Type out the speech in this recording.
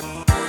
Bye.